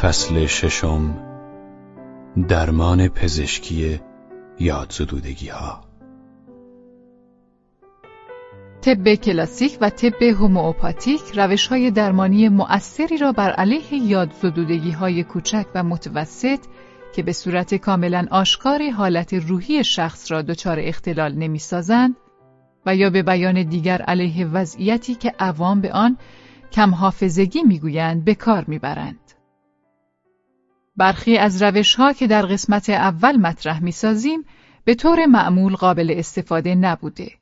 فصل ششم درمان پزشکی یادزدودگی ها طب کلاسیک و طب هومئوپاتیک روش های درمانی مؤثری را بر علیه یادزدودگی های کوچک و متوسط که به صورت کاملا آشکار حالت روحی شخص را دچار اختلال نمی‌سازند و یا به بیان دیگر علیه وضعیتی که عوام به آن کم حافظگی می‌گویند به کار می‌برند. برخی از روش ها که در قسمت اول مطرح می‌سازیم به طور معمول قابل استفاده نبوده.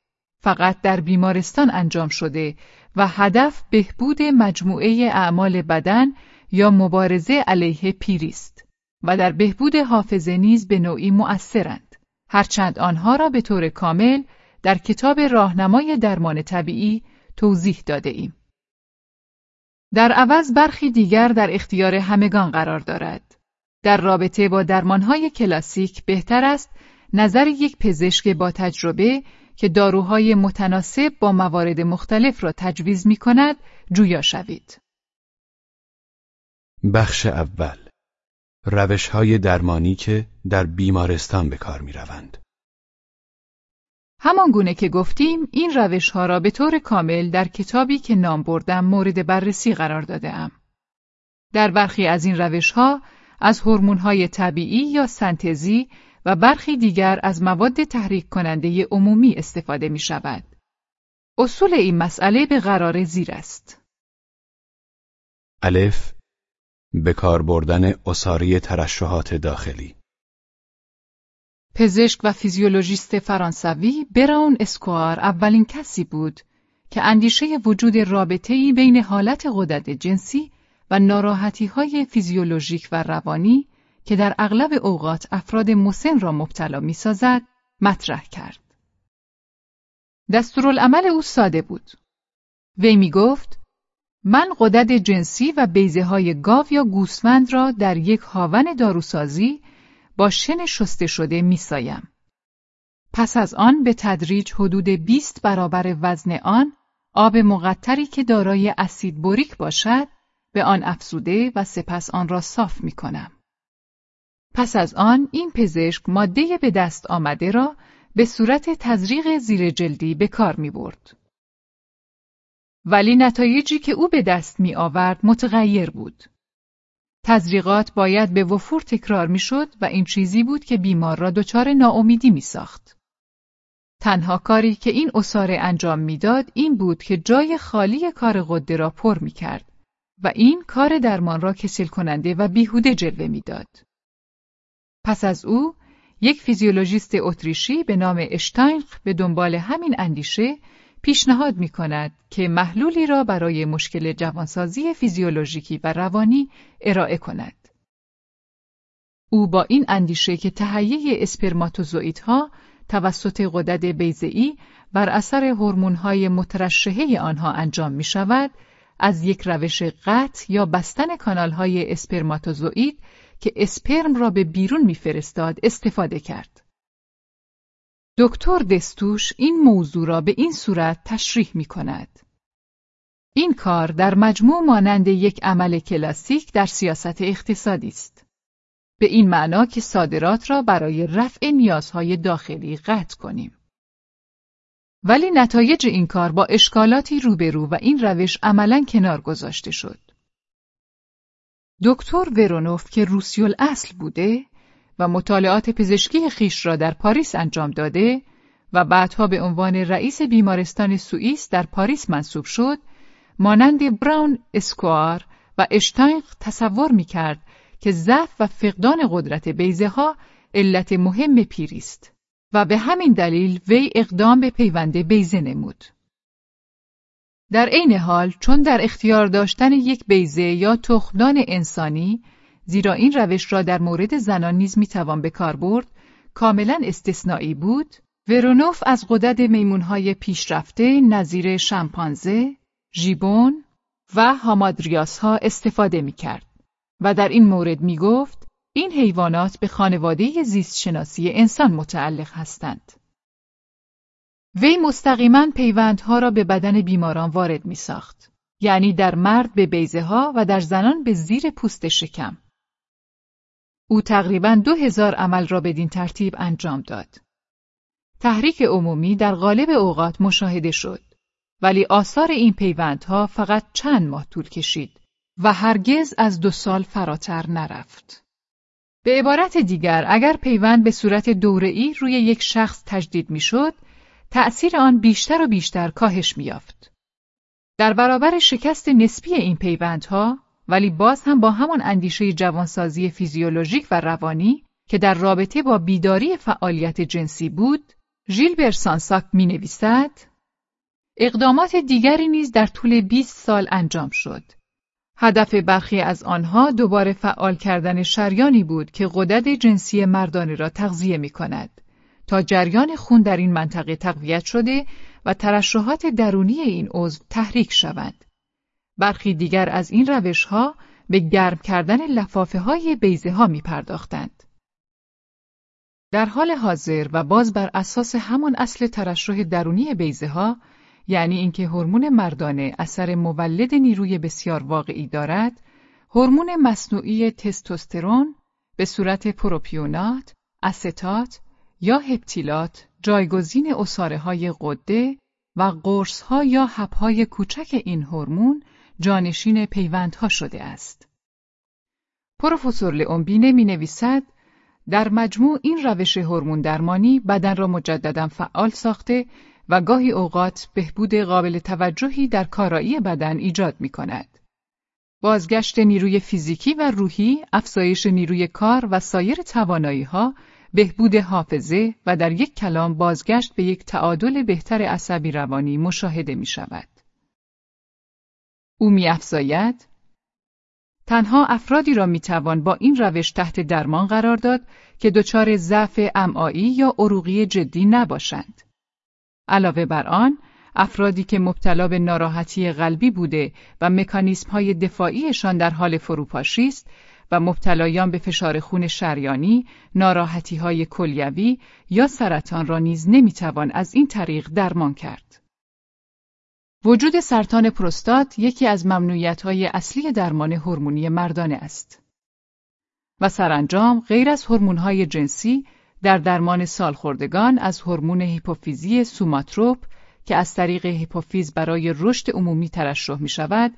فقط در بیمارستان انجام شده و هدف بهبود مجموعه اعمال بدن یا مبارزه علیه پیری است و در بهبود حافظه نیز به نوعی مؤثرند. هرچند آنها را به طور کامل در کتاب راهنمای درمان طبیعی توضیح داده ایم. در عوض برخی دیگر در اختیار همگان قرار دارد. در رابطه با درمانهای کلاسیک بهتر است نظر یک پزشک با تجربه که داروهای متناسب با موارد مختلف را تجویز می کند جویا شوید. بخش اول روش های درمانی که در بیمارستان به کار می روند. همان گونه که گفتیم این روش ها را به طور کامل در کتابی که نام بردم مورد بررسی قرار داده ام. در برخی از این روش ها از هورمون های طبیعی یا سنتزی و برخی دیگر از مواد تحریک کننده عمومی استفاده می شود. اصول این مسئله به قرار زیر است. الف به کار بردن اصاری ترشحات داخلی پزشک و فیزیولوژیست فرانسوی براون اسکوار اولین کسی بود که اندیشه وجود رابطه‌ای بین حالت غدد جنسی و ناراحتی های فیزیولوژیک و روانی که در اغلب اوقات افراد مسن را مبتلا می سازد، مطرح کرد. دستورالعمل او ساده بود. وی می گفت من قدرت جنسی و بیزه های گاو یا گوسفند را در یک هاون داروسازی با شن شسته شده می سایم. پس از آن به تدریج حدود 20 برابر وزن آن آب مقطری که دارای اسید بوریک باشد به آن افزوده و سپس آن را صاف می کنم. پس از آن این پزشک ماده به دست آمده را به صورت تزریق زیر جلدی به کار می برد. ولی نتایجی که او به دست می آورد متغیر بود. تزریقات باید به وفور تکرار می شد و این چیزی بود که بیمار را دچار ناامیدی می ساخت. تنها کاری که این اصاره انجام می‌داد این بود که جای خالی کار قده را پر می کرد و این کار درمان را کسل کننده و بیهوده جلوه می‌داد. پس از او یک فیزیولوژیست اتریشی به نام اشتاینخ به دنبال همین اندیشه پیشنهاد می کند که محلولی را برای مشکل جوانسازی فیزیولوژیکی و روانی ارائه کند. او با این اندیشه که تهیه اسپرماتوزوئیدها توسط غدد بیزئی بر اثر هورمون‌های مترشحه آنها انجام می شود، از یک روش قطع یا بستن کانالهای اسپرماتوزوئید که اسپرم را به بیرون میفرستاد استفاده کرد. دکتر دستوش این موضوع را به این صورت تشریح می کند. این کار در مجموع مانند یک عمل کلاسیک در سیاست اقتصادی است. به این معنا که صادرات را برای رفع نیازهای داخلی قطع کنیم. ولی نتایج این کار با اشکالاتی روبرو و این روش عملا کنار گذاشته شد. دکتر ورونوف که روسیول اصل بوده و مطالعات پزشکی خیش را در پاریس انجام داده و بعدها به عنوان رئیس بیمارستان سوئیس در پاریس منصوب شد، مانند براون اسکوار و اشتاین تصور می کرد که ضعف و فقدان قدرت بیزه ها علت مهم پیری است و به همین دلیل وی اقدام به پیوند بیزه نمود. در عین حال چون در اختیار داشتن یک بیزه یا تخمدان انسانی زیرا این روش را در مورد زنان نیز می‌توان به کار برد کاملا استثنایی بود ورونوف از قدرت میمونهای پیشرفته نظیر شمپانزه، ژیبون و هامادریاس ها استفاده می کرد و در این مورد می گفت این حیوانات به خانواده زیست شناسی انسان متعلق هستند. وی مستقیما پیوندها را به بدن بیماران وارد می ساخت. یعنی در مرد به بیزه ها و در زنان به زیر پوست شکم او تقریبا دو هزار عمل را بدین ترتیب انجام داد. تحریک عمومی در غالب اوقات مشاهده شد ولی آثار این پیوندها فقط چند ماه طول کشید و هرگز از دو سال فراتر نرفت. به عبارت دیگر اگر پیوند به صورت دوره‌ای روی یک شخص تجدید می‌شد، تأثیر آن بیشتر و بیشتر کاهش می‌یافت. در برابر شکست نسبی این پیوندها ولی باز هم با همان اندیشه جوانسازی فیزیولوژیک و روانی که در رابطه با بیداری فعالیت جنسی بود، ژیل برسانساک می نویسد اقدامات دیگری نیز در طول 20 سال انجام شد. هدف برخی از آنها دوباره فعال کردن شریانی بود که قدرت جنسی مردانه را تغذیه می کند تا جریان خون در این منطقه تقویت شده و ترشحات درونی این عضو تحریک شود. برخی دیگر از این روش ها به گرم کردن لفافه های بیزه ها می پرداختند. در حال حاضر و باز بر اساس همان اصل ترشح درونی بیزه ها یعنی اینکه هورمون مردانه اثر مولد نیروی بسیار واقعی دارد، هورمون مصنوعی تستوسترون به صورت پروپیونات، استات یا هپتیلات جایگزین اصاره های قده و قرص ها یا حب های کوچک این هورمون جانشین پیوندها شده است. پروفسور لئونبینه می نویسد در مجموع این روش هورمون درمانی بدن را مجددا فعال ساخته و گاهی اوقات بهبود قابل توجهی در کارایی بدن ایجاد می کند. بازگشت نیروی فیزیکی و روحی، افزایش نیروی کار و سایر توانایی ها، بهبود حافظه و در یک کلام بازگشت به یک تعادل بهتر عصبی روانی مشاهده می شود. او می افزاید تنها افرادی را می توان با این روش تحت درمان قرار داد که دچار ضعف امعایی یا عروقی جدی نباشند. علاوه بر آن، افرادی که مبتلا به ناراحتی قلبی بوده و مکانیسم های دفاعیشان در حال فروپاشی است و مبتلایان به فشار خون شریانی، ناراحتی های کلیوی یا سرطان را نیز نمی‌توان از این طریق درمان کرد. وجود سرطان پروستات یکی از ممنوعیت های اصلی درمان هورمونی مردانه است. و سرانجام غیر از های جنسی در درمان سالخوردگان از هورمون هیپوفیزی سوماتروپ که از طریق هیپوفیز برای رشد عمومی ترشح می شود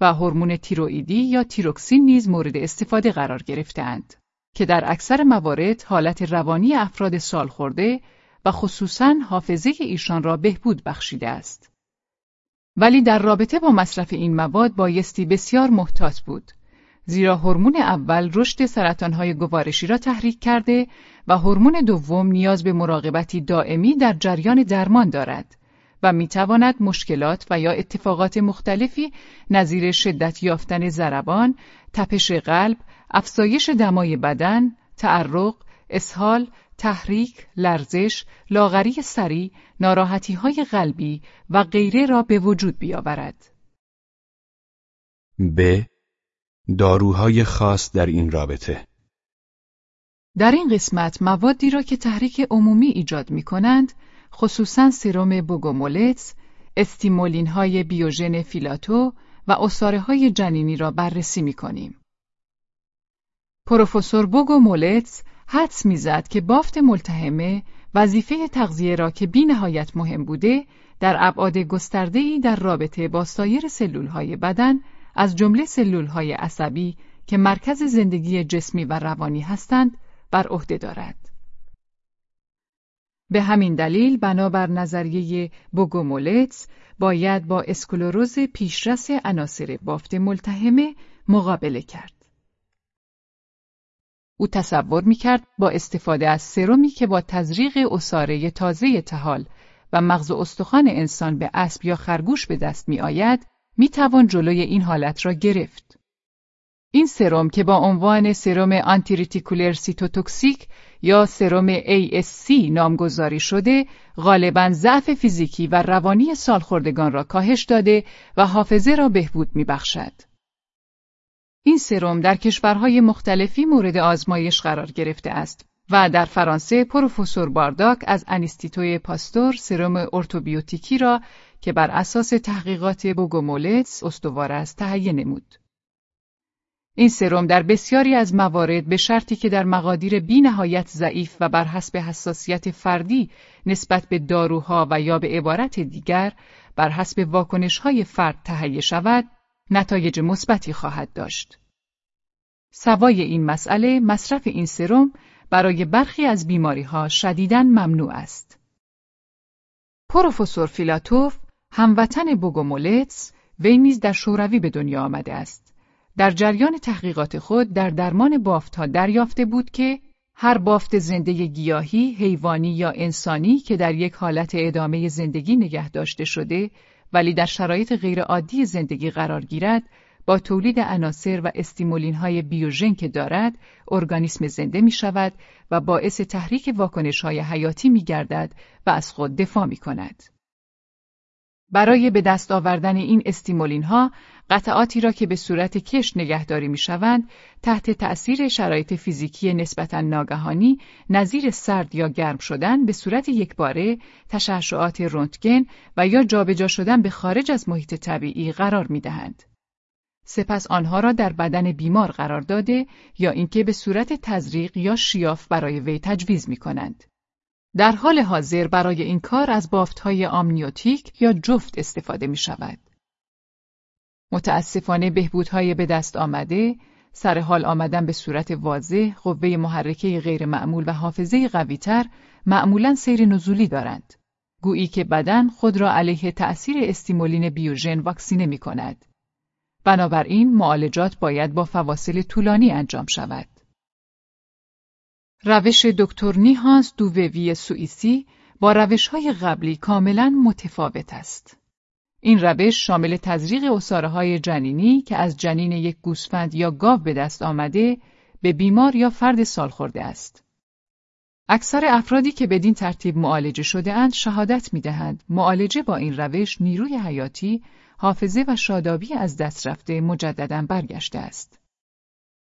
و هورمون تیروئیدی یا تیروکسین نیز مورد استفاده قرار گرفتهاند که در اکثر موارد حالت روانی افراد سالخورده و خصوصاً حافظه ایشان را بهبود بخشیده است. ولی در رابطه با مصرف این مواد بایستی بسیار محتاط بود زیرا هورمون اول رشد سرطانهای گوارشی را تحریک کرده و هورمون دوم نیاز به مراقبتی دائمی در جریان درمان دارد و می‌تواند مشکلات و یا اتفاقات مختلفی نظیر شدت یافتن ضربان، تپش قلب، افزایش دمای بدن، تعرق، اسهال، تحریک، لرزش، لاغری سری، ناراحتی های قلبی و غیره را به وجود بیاورد. ب. داروهای خاص در این رابطه در این قسمت موادی را که تحریک عمومی ایجاد می کنند، خصوصا سرم بوگومولتس، استیمولین های بیوژن فیلاتوف و عصاره های جنینی را بررسی می کنیم. پروفسور بوگومولتس حدس می‌زد که بافت ملتحمه وظیفه تغذیه را که بی نهایت مهم بوده در ابعاد گسترده‌ای در رابطه با سایر سلولهای بدن از جمله سلولهای عصبی که مرکز زندگی جسمی و روانی هستند بر عهده دارد. به همین دلیل بنابر نظریه بوگومولتس باید با اسکلروز پیشرس عناصر بافت ملتهمه مقابله کرد. او تصور می‌کرد با استفاده از سرومی که با تزریق اصاره تازه تحال و مغز استخوان انسان به اسب یا خرگوش به دست می آید می توان جلوی این حالت را گرفت. این سرم که با عنوان سرم antireticular cytotoxic یا سرم ASC نامگذاری شده غالبا ضعف فیزیکی و روانی سالخوردگان را کاهش داده و حافظه را بهبود می بخشد. این سرم در کشورهای مختلفی مورد آزمایش قرار گرفته است و در فرانسه پروفسور بارداک از انیستیتوی پاستور سرم ارتوبیوتیکی را که بر اساس تحقیقات بوگومولتس استوار است تهیه نمود. این سرم در بسیاری از موارد به شرطی که در مقادیر بی نهایت ضعیف و بر حسب حساسیت فردی نسبت به داروها و یا به عبارت دیگر بر حسب واکنشهای فرد تهیه شود، نتایج مثبتی خواهد داشت. سوای این مسئله مصرف این سرم برای برخی از بیماری ها شدیداً ممنوع است. پروفسور فیلاتوف هموطن بوگومولتس وی نیز در شوروی به دنیا آمده است. در جریان تحقیقات خود در درمان بافتها دریافته بود که هر بافت زنده گیاهی، حیوانی یا انسانی که در یک حالت ادامه زندگی نگه داشته شده ولی در شرایط غیرعادی زندگی قرار گیرد با تولید عناصر و استیمولین های بیوژن که دارد ارگانیسم زنده می شود و باعث تحریک واکنش های حیاتی می گردد و از خود دفاع می کند. برای به دست آوردن این استیمولین ها قطعاتی را که به صورت کش نگهداری می شوند تحت تأثیر شرایط فیزیکی نسبتا ناگهانی نظیر سرد یا گرم شدن به صورت یکباره تشعشعات رنتگن و یا جابجا شدن به خارج از محیط طبیعی قرار می دهند. سپس آنها را در بدن بیمار قرار داده یا اینکه به صورت تزریق یا شیاف برای وی تجویز می کنند. در حال حاضر برای این کار از بافتهای آمنیوتیک یا جفت استفاده می شود. متاسفانه بهبودهای به دست آمده، سر حال آمدن به صورت واضح، قوه محرکه غیر معمول و حافظه قویتر معمولا سیر نزولی دارند. گویی که بدن خود را علیه تأثیر استیمولین بیوژن واکسینه می کند. بنابراین معالجات باید با فواصل طولانی انجام شود. روش دکتر نیهانس دوووی سوئیسی با روشهای قبلی کاملا متفاوت است. این روش شامل تزریق های جنینی که از جنین یک گوسفند یا گاو به دست آمده به بیمار یا فرد سالخورده است. اکثر افرادی که بدین ترتیب معالجه شده اند شهادت می دهند معالجه با این روش نیروی حیاتی، حافظه و شادابی از دست رفته مجددا برگشته است.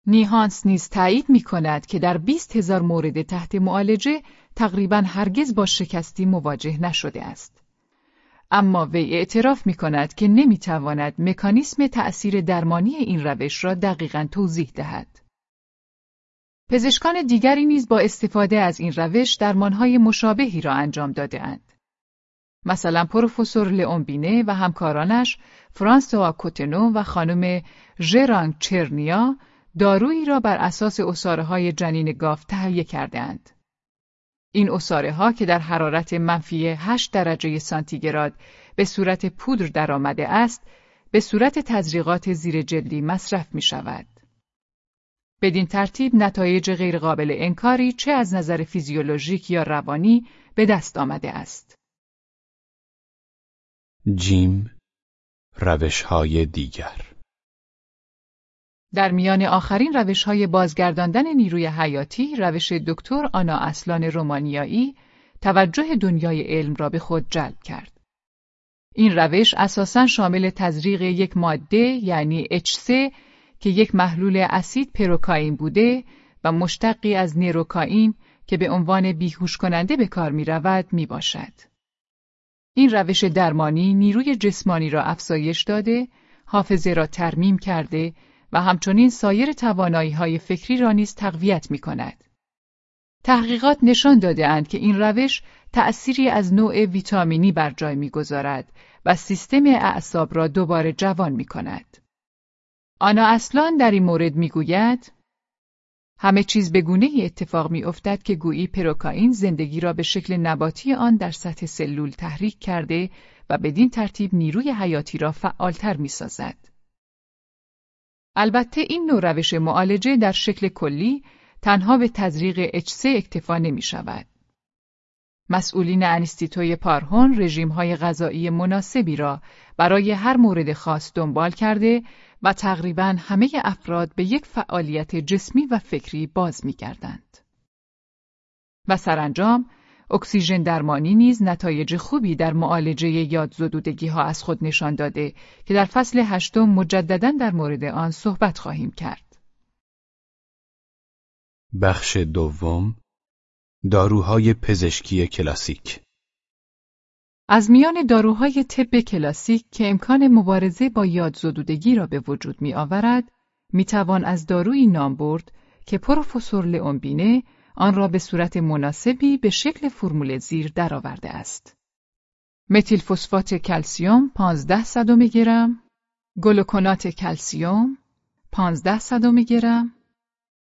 نیهانس نیز تایید می کند که در 20 هزار مورد تحت معالجه تقریبا هرگز با شکستی مواجه نشده است. اما وی اعتراف می کند که نمی تواند مکانیسم تأثیر درمانی این روش را دقیقا توضیح دهد. پزشکان دیگری نیز با استفاده از این روش درمانهای مشابهی را انجام داده اند. مثلا پروفسور لئونبینه و همکارانش فرانسوا کوتنو و خانم ژرانگ چرنیا دارویی را بر اساس اصاره های جنین گاو تهیه کردند. این اصاره ها که در حرارت منفی 8 درجه سانتیگراد به صورت پودر درآمده است، به صورت تزریقات زیر جلدی مصرف می شود. بدین ترتیب نتایج غیرقابل انکاری چه از نظر فیزیولوژیک یا روانی به دست آمده است. جیم روش های دیگر در میان آخرین روش های بازگرداندن نیروی حیاتی روش دکتر آنا اصلان رومانیایی توجه دنیای علم را به خود جلب کرد. این روش اساساً شامل تزریق یک ماده یعنی H3 که یک محلول اسید پروکائین بوده و مشتقی از نیروکائین که به عنوان بیهوش کننده به کار می رود می باشد. این روش درمانی نیروی جسمانی را افزایش داده، حافظه را ترمیم کرده و همچنین سایر توانایی های فکری را نیز تقویت می کند. تحقیقات نشان داده اند که این روش تأثیری از نوع ویتامینی بر جای می‌گذارد و سیستم اعصاب را دوباره جوان می کند. آنا اصلان در این مورد می‌گوید همه چیز به گونه ای اتفاق می افتد که گویی پروکائین زندگی را به شکل نباتی آن در سطح سلول تحریک کرده و بدین ترتیب نیروی حیاتی را فعالتر می سازد. البته این نوع روش معالجه در شکل کلی تنها به تزریق H3 اکتفا نمی شود. مسئولین انستیتوی پارهون رژیم های غذایی مناسبی را برای هر مورد خاص دنبال کرده و تقریبا همه افراد به یک فعالیت جسمی و فکری باز می گردند. و سرانجام اکسیژن درمانی نیز نتایج خوبی در معالجه یادزدودگی ها از خود نشان داده که در فصل هشتم مجددا در مورد آن صحبت خواهیم کرد. بخش دوم داروهای پزشکی کلاسیک از میان داروهای طب کلاسیک که امکان مبارزه با یادزدودگی را به وجود می آورد، می‌توان از دارویی نام برد که پروفسور لئونبینه آن را به صورت مناسبی به شکل فرمول زیر درآورده است. متیل فسفات کلسیوم 15 صدم گرم، گلوکونات کلسیوم 15 صدم گرم،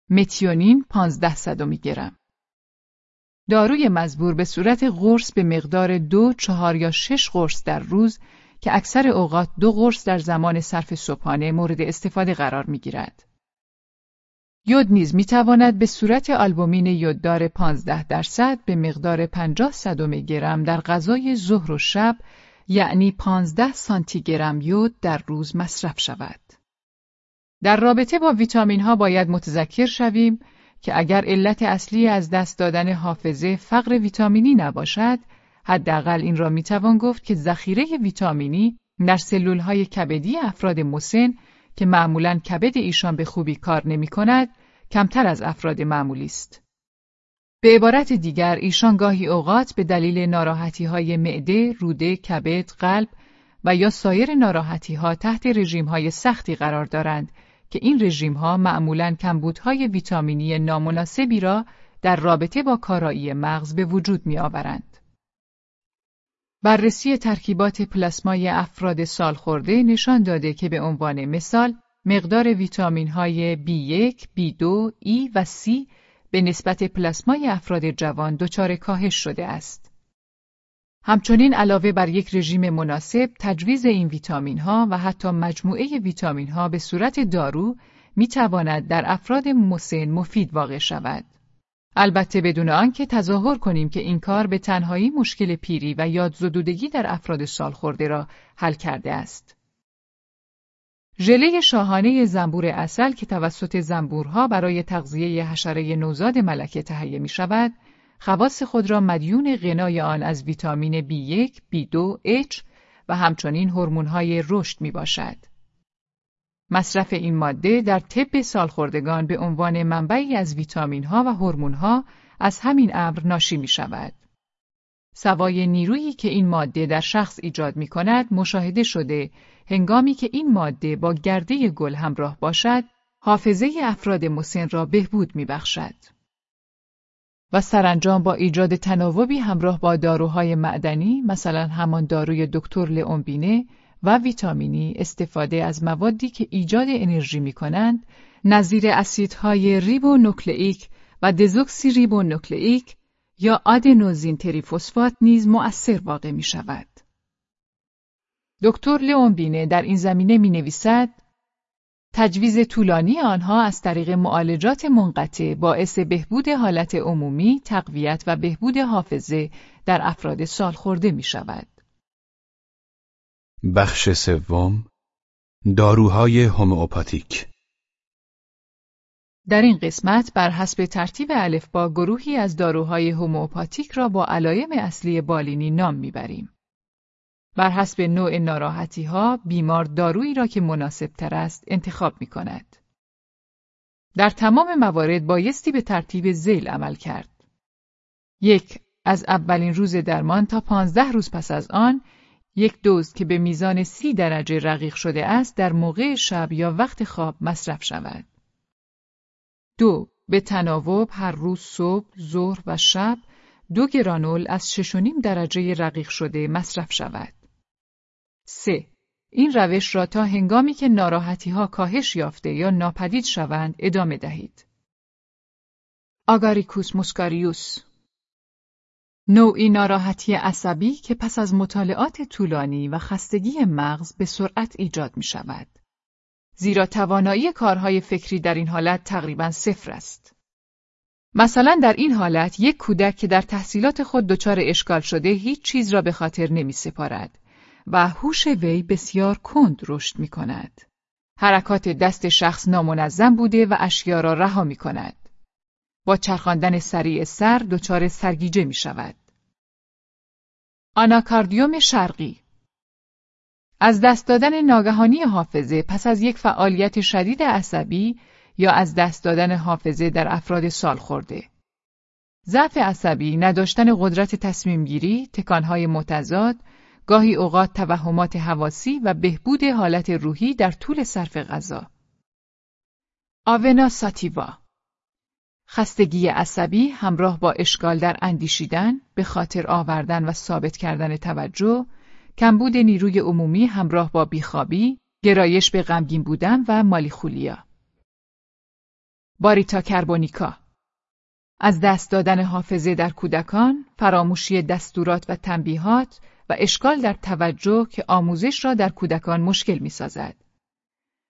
متیونین 15 صدم گرم. داروی مزبور به صورت قرص به مقدار دو، چهار یا شش قرص در روز که اکثر اوقات دو قرص در زمان صرف صبحانه مورد استفاده قرار می گیرد. یود نیز می تواند به صورت آلبومین یوددار 15 درصد به مقدار 50 صدم گرم در غذای ظهر و شب یعنی 15 سانتی گرم یود در روز مصرف شود. در رابطه با ویتامین ها باید متذکر شویم که اگر علت اصلی از دست دادن حافظه فقر ویتامینی نباشد، حداقل این را می‌توان گفت که ذخیره ویتامینی در سلول های کبدی افراد مسن که معمولا کبد ایشان به خوبی کار نمی کند، کمتر از افراد معمولی است. به عبارت دیگر ایشان گاهی اوقات به دلیل ناراحتی های معده، روده، کبد، قلب و یا سایر ناراحتی ها تحت رژیم های سختی قرار دارند که این رژیم ها معمولا کمبودهای ویتامینی نامناسبی را در رابطه با کارایی مغز به وجود می آورند. بررسی ترکیبات پلاسمای افراد سالخورده نشان داده که به عنوان مثال مقدار ویتامین های B1, B2, E و C به نسبت پلاسمای افراد جوان دچار کاهش شده است. همچنین علاوه بر یک رژیم مناسب، تجویز این ویتامین ها و حتی مجموعه ویتامین ها به صورت دارو می تواند در افراد مسن مفید واقع شود. البته بدون آنکه تظاهر کنیم که این کار به تنهایی مشکل پیری و یادزدودگی در افراد سالخورده را حل کرده است. ژله شاهانه زنبور اصل که توسط زنبورها برای تغذیه حشره نوزاد ملکه تهیه می شود، خواص خود را مدیون غنای آن از ویتامین B1, B2, H و همچنین هورمون‌های رشد می باشد. مصرف این ماده در طب سالخوردگان به عنوان منبعی از ویتامین ها و هورمون ها از همین امر ناشی می شود. سوای نیرویی که این ماده در شخص ایجاد می کند مشاهده شده هنگامی که این ماده با گرده گل همراه باشد حافظه افراد مسن را بهبود می بخشد. و سرانجام با ایجاد تناوبی همراه با داروهای معدنی مثلا همان داروی دکتر لئونبینه و ویتامینی استفاده از موادی که ایجاد انرژی می کنند نظیر اسیدهای ریبونوکلئیک و دزوکسی ریبونوکلئیک یا آدنوزین تریفسفات نیز مؤثر واقع می شود. دکتر لئونبینه در این زمینه می نویسد تجویز طولانی آنها از طریق معالجات منقطع باعث بهبود حالت عمومی، تقویت و بهبود حافظه در افراد سالخورده می شود. بخش سوم داروهای هومئوپاتیک در این قسمت بر حسب ترتیب با گروهی از داروهای هومئوپاتیک را با علایم اصلی بالینی نام می‌بریم. بر حسب نوع ناراحتی ها بیمار دارویی را که مناسب تر است انتخاب می کند. در تمام موارد بایستی به ترتیب زیل عمل کرد. یک از اولین روز درمان تا پانزده روز پس از آن یک دوز که به میزان سی درجه رقیق شده است در موقع شب یا وقت خواب مصرف شود. دو به تناوب هر روز صبح، ظهر و شب دو گرانول از 6.5 درجه رقیق شده مصرف شود. 3. این روش را تا هنگامی که ناراحتی ها کاهش یافته یا ناپدید شوند ادامه دهید. آگاریکوس موسکاریوس نوعی ناراحتی عصبی که پس از مطالعات طولانی و خستگی مغز به سرعت ایجاد می شود. زیرا توانایی کارهای فکری در این حالت تقریبا صفر است. مثلا در این حالت یک کودک که در تحصیلات خود دچار اشکال شده هیچ چیز را به خاطر نمی سپارد و هوش وی بسیار کند رشد می کند. حرکات دست شخص نامنظم بوده و اشیا را رها می کند. با چرخاندن سریع سر دچار سرگیجه می شود. آناکاردیوم شرقی از دست دادن ناگهانی حافظه پس از یک فعالیت شدید عصبی یا از دست دادن حافظه در افراد سال خورده. ضعف عصبی، نداشتن قدرت تصمیم گیری، تکانهای متضاد، گاهی اوقات توهمات حواسی و بهبود حالت روحی در طول صرف غذا. آونا ساتیوا خستگی عصبی همراه با اشکال در اندیشیدن به خاطر آوردن و ثابت کردن توجه کمبود نیروی عمومی همراه با بیخوابی گرایش به غمگین بودن و مالیخولیا باریتا کربونیکا از دست دادن حافظه در کودکان، فراموشی دستورات و تنبیهات و اشکال در توجه که آموزش را در کودکان مشکل می سازد.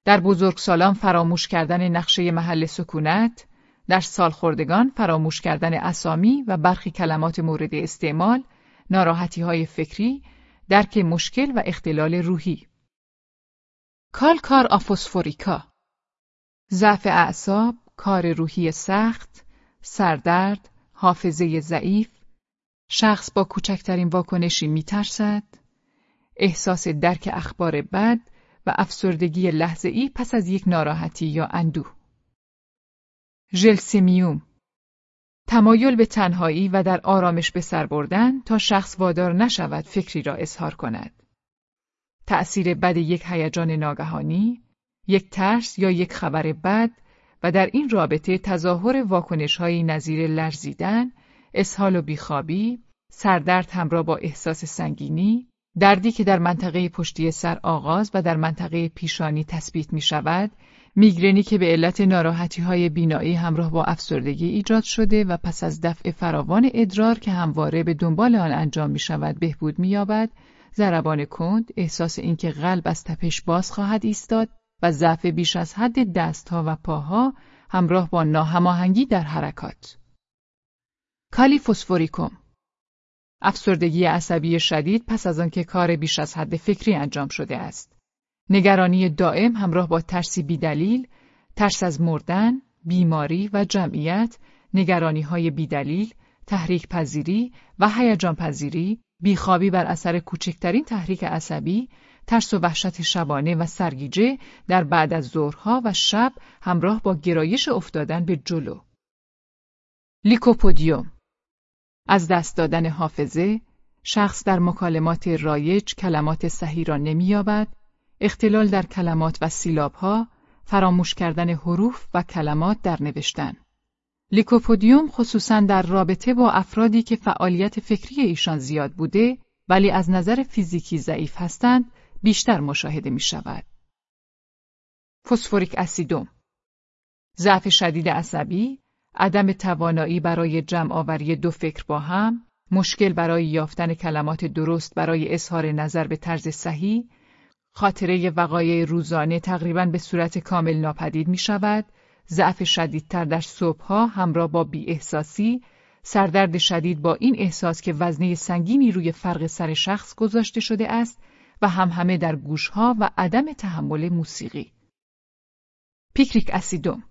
در بزرگسالان فراموش کردن نقشه محل سکونت، در سالخوردگان فراموش کردن اسامی و برخی کلمات مورد استعمال، ناراحتی های فکری، درک مشکل و اختلال روحی. کالکار آفوسفوریکا ضعف اعصاب، کار روحی سخت، سردرد، حافظه ضعیف، شخص با کوچکترین واکنشی میترسد، احساس درک اخبار بد و افسردگی لحظه ای پس از یک ناراحتی یا اندوه. ژلسیمیوم تمایل به تنهایی و در آرامش به سر بردن تا شخص وادار نشود فکری را اظهار کند. تأثیر بد یک هیجان ناگهانی، یک ترس یا یک خبر بد و در این رابطه تظاهر واکنش‌هایی نظیر لرزیدن، اسهال و بیخوابی، سردرد همراه با احساس سنگینی، دردی که در منطقه پشتی سر آغاز و در منطقه پیشانی تثبیت می شود، میگرنی که به علت ناراحتی های بینایی همراه با افسردگی ایجاد شده و پس از دفع فراوان ادرار که همواره به دنبال آن انجام می شود بهبود می یابد، ضربان کند، احساس اینکه قلب از تپش باز خواهد ایستاد و ضعف بیش از حد دستها و پاها همراه با ناهماهنگی در حرکات. کالی فسفوریکوم افسردگی عصبی شدید پس از آنکه کار بیش از حد فکری انجام شده است. نگرانی دائم همراه با ترسی بیدلیل، ترس از مردن، بیماری و جمعیت، نگرانی های بیدلیل، تحریک پذیری و هیجان پذیری، بیخوابی بر اثر کوچکترین تحریک عصبی، ترس و وحشت شبانه و سرگیجه در بعد از ظهرها و شب همراه با گرایش افتادن به جلو. لیکوپودیوم از دست دادن حافظه، شخص در مکالمات رایج کلمات صحیح را نمییابد، اختلال در کلمات و سیلابها، فراموش کردن حروف و کلمات در نوشتن. لیکوپودیوم خصوصا در رابطه با افرادی که فعالیت فکری ایشان زیاد بوده ولی از نظر فیزیکی ضعیف هستند بیشتر مشاهده می شود. فسفوریک اسیدوم ضعف شدید عصبی، عدم توانایی برای جمع آوری دو فکر با هم، مشکل برای یافتن کلمات درست برای اظهار نظر به طرز صحیح، خاطره وقایع روزانه تقریبا به صورت کامل ناپدید می شود، ضعف شدیدتر در صبحها همراه با بی احساسی، سردرد شدید با این احساس که وزنه سنگینی روی فرق سر شخص گذاشته شده است و هم همه در گوشها و عدم تحمل موسیقی. پیکریک اسیدوم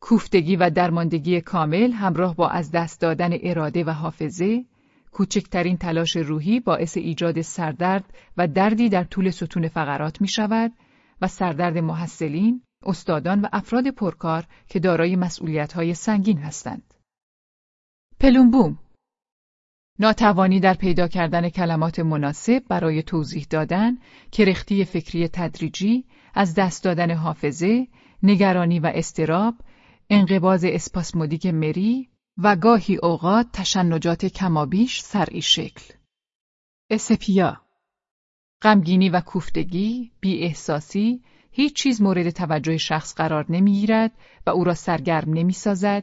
کوفتگی و درماندگی کامل همراه با از دست دادن اراده و حافظه، کوچکترین تلاش روحی باعث ایجاد سردرد و دردی در طول ستون فقرات می شود و سردرد محصلین، استادان و افراد پرکار که دارای مسئولیت‌های سنگین هستند. پلومبوم ناتوانی در پیدا کردن کلمات مناسب برای توضیح دادن، کرختی فکری تدریجی، از دست دادن حافظه، نگرانی و استراب، انقباز اسپاسمودیک مری و گاهی اوقات تشنجات کمابیش سرعی شکل. اسپیا غمگینی و کوفتگی، بی احساسی، هیچ چیز مورد توجه شخص قرار نمی‌گیرد و او را سرگرم نمی سازد،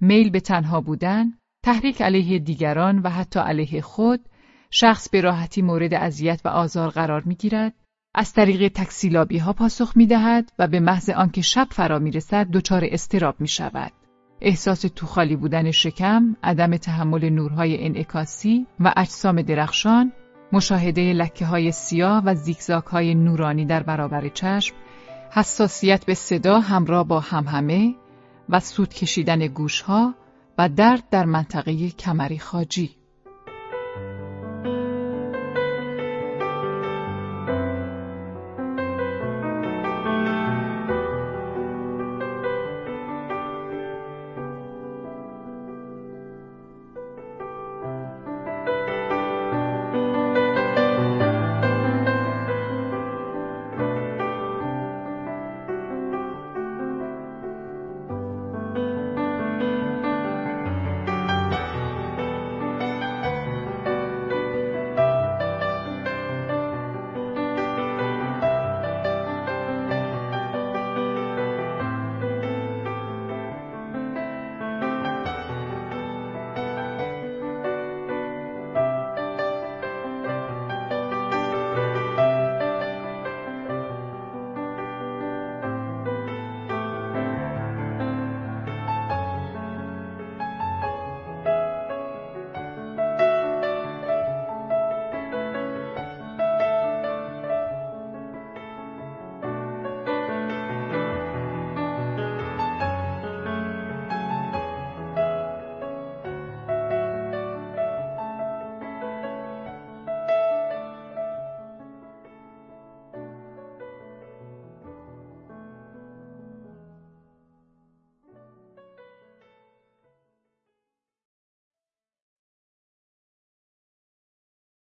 میل به تنها بودن، تحریک علیه دیگران و حتی علیه خود، شخص به راحتی مورد اذیت و آزار قرار می گیرد، از طریق تکسیلابی ها پاسخ می دهد و به محض آنکه شب فرا می رسد دچار استراب می شود. احساس توخالی بودن شکم، عدم تحمل نورهای انعکاسی و اجسام درخشان، مشاهده لکه های سیاه و زیگزاک های نورانی در برابر چشم، حساسیت به صدا همراه با همهمه و سود کشیدن گوشها و درد در منطقه کمری خاجی.